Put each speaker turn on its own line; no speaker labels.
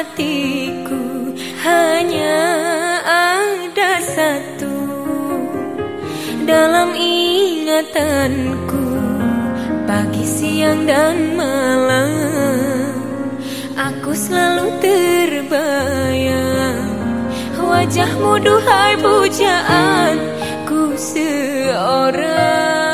Hatiku hanya ada satu. Dalam ingatanku pagi, siang, dan malam Aku selalu terbayang Wajahmu duhai pujaanku seorang.